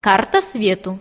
карта свету.